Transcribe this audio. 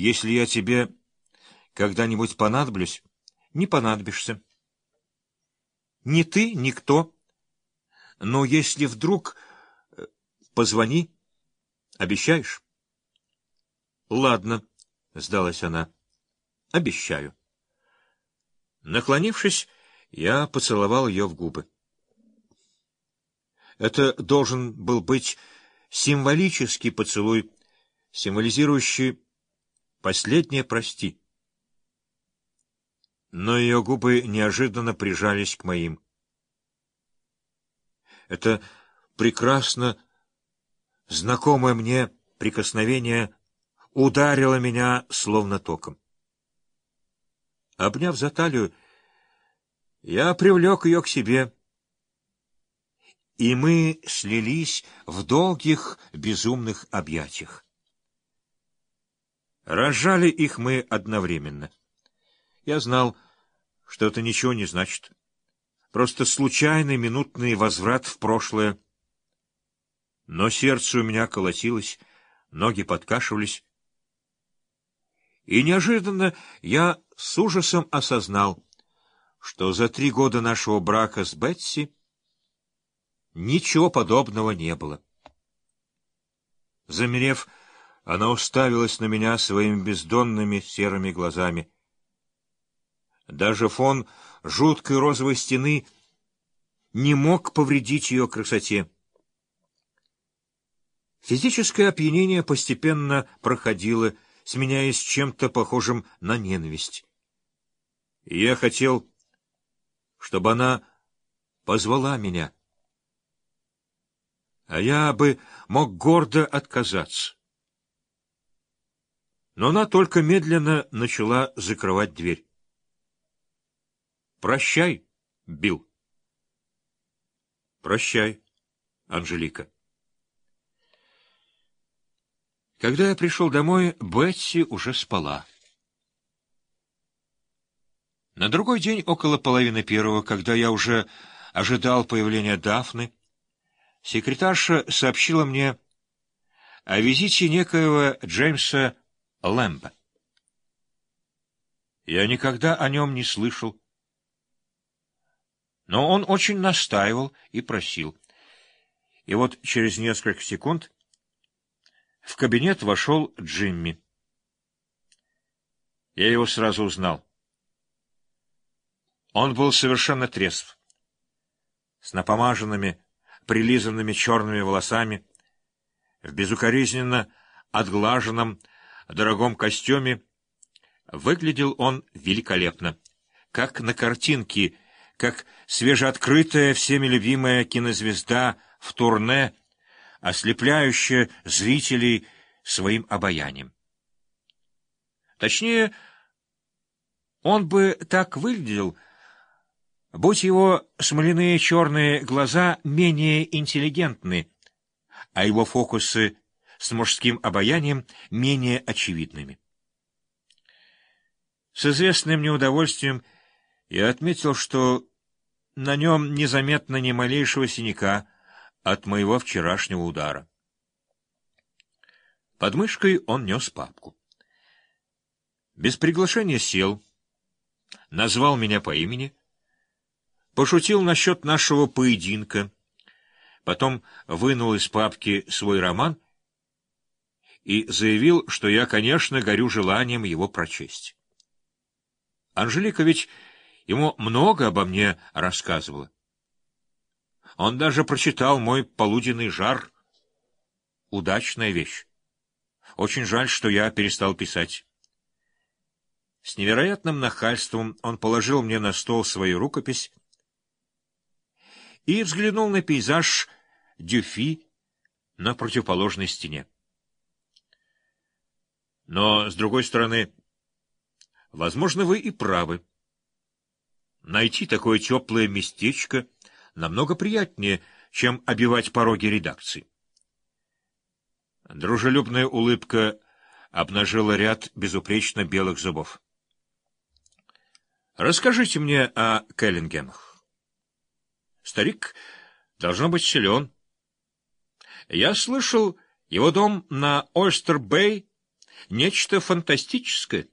Если я тебе когда-нибудь понадоблюсь, не понадобишься. Ни ты, никто. Но если вдруг... Э, позвони. Обещаешь? Ладно, — сдалась она. Обещаю. Наклонившись, я поцеловал ее в губы. Это должен был быть символический поцелуй, символизирующий «последнее прости». Но ее губы неожиданно прижались к моим. Это прекрасно знакомое мне прикосновение ударило меня словно током. Обняв за талию, я привлек ее к себе, и мы слились в долгих безумных объятиях. Разжали их мы одновременно. Я знал, что это ничего не значит. Просто случайный минутный возврат в прошлое. Но сердце у меня колотилось, ноги подкашивались. И неожиданно я с ужасом осознал, что за три года нашего брака с Бетси ничего подобного не было. Замерев, она уставилась на меня своими бездонными серыми глазами. Даже фон жуткой розовой стены не мог повредить ее красоте. Физическое опьянение постепенно проходило, сменяясь чем-то похожим на ненависть. И я хотел, чтобы она позвала меня. А я бы мог гордо отказаться. Но она только медленно начала закрывать дверь. «Прощай, Билл». «Прощай, Анжелика». Когда я пришел домой, Бетси уже спала. На другой день, около половины первого, когда я уже ожидал появления Дафны, секретарша сообщила мне о визите некоего Джеймса Лэмба. Я никогда о нем не слышал, но он очень настаивал и просил. И вот через несколько секунд в кабинет вошел Джимми. Я его сразу узнал. Он был совершенно трезв, с напомаженными, прилизанными черными волосами, в безукоризненно отглаженном дорогом костюме. Выглядел он великолепно, как на картинке, как свежеоткрытая всеми любимая кинозвезда в турне, ослепляющая зрителей своим обаянием. Точнее, он бы так выглядел, будь его смоляные черные глаза менее интеллигентны, а его фокусы с мужским обаянием менее очевидными. С известным неудовольствием я отметил, что на нем незаметно ни малейшего синяка от моего вчерашнего удара. Под мышкой он нес папку. Без приглашения сел, назвал меня по имени, пошутил насчет нашего поединка, потом вынул из папки свой роман и заявил, что я, конечно, горю желанием его прочесть. Анжелика ведь ему много обо мне рассказывала. Он даже прочитал мой полуденный жар. Удачная вещь. Очень жаль, что я перестал писать. С невероятным нахальством он положил мне на стол свою рукопись и взглянул на пейзаж Дюфи на противоположной стене. Но, с другой стороны, возможно, вы и правы. Найти такое теплое местечко намного приятнее, чем обивать пороги редакции. Дружелюбная улыбка обнажила ряд безупречно белых зубов. Расскажите мне о Келлингенах. Старик должно быть силен. Я слышал, его дом на Ойстер-Бэй нечто фантастическое.